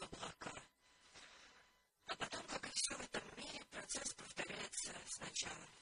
глубоко. А потом, как все это в мире, процесс повторяется сначала.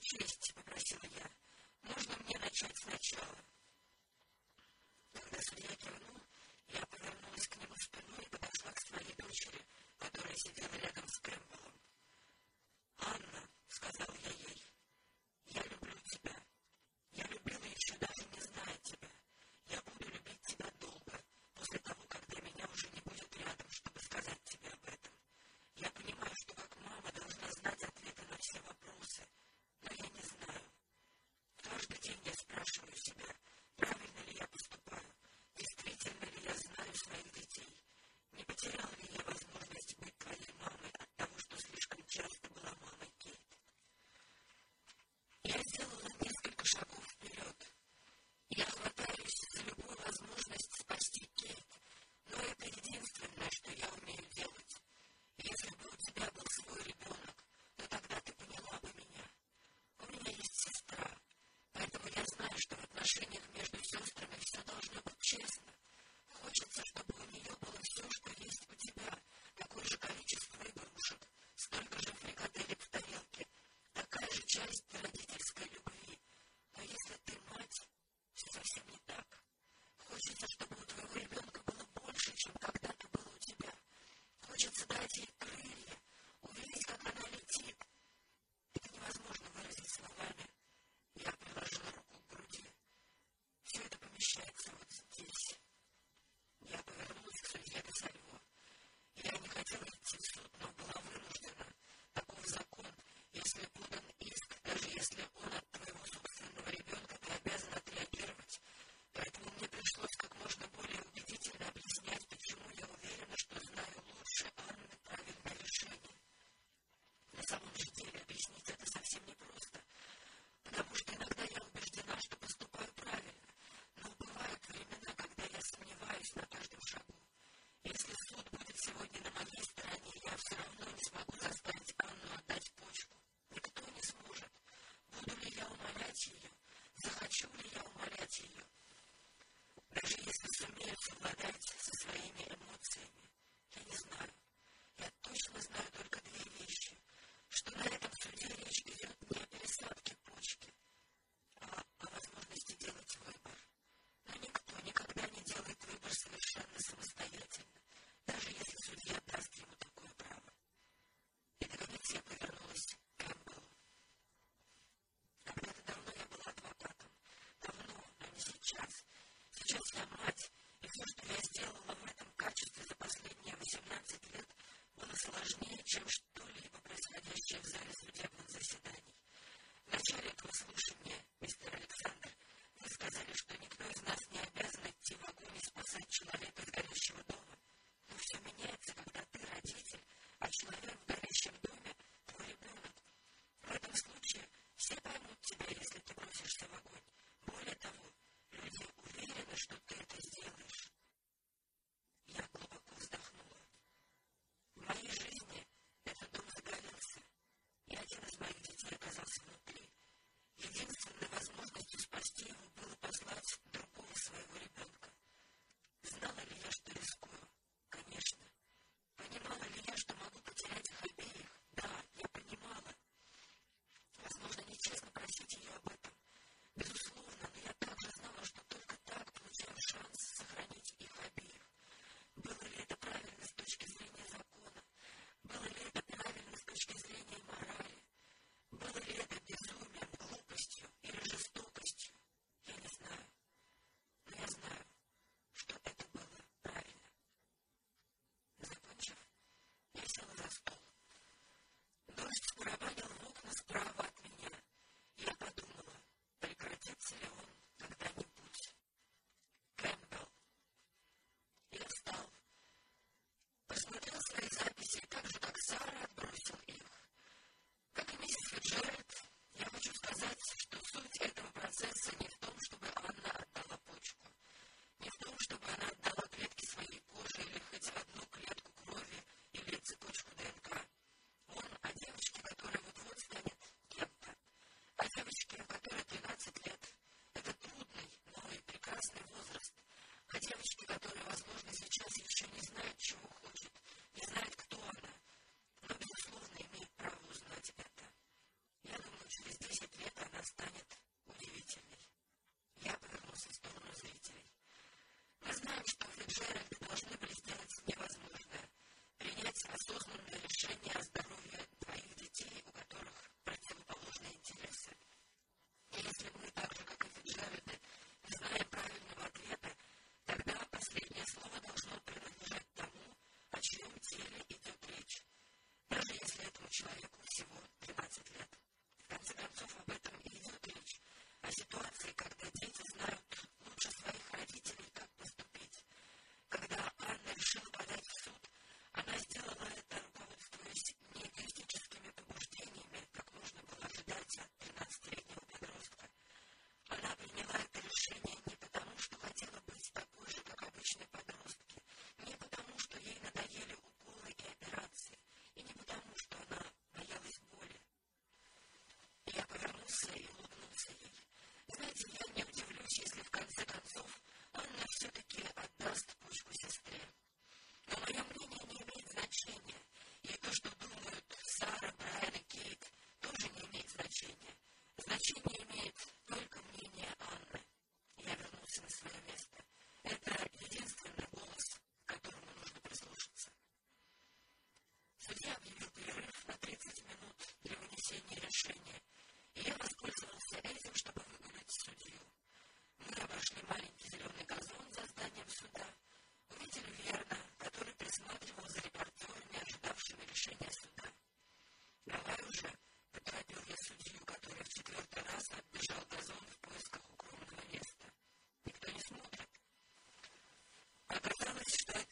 честь, — попросила я. — Можно мне начать сначала? Когда судья кивнул, я повернулась к нему спиной и подошла к своей дочери, которая сидела рядом с Кэмпбеллом. — Анна, — сказал я ей, — я люблю тебя.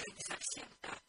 exact same time.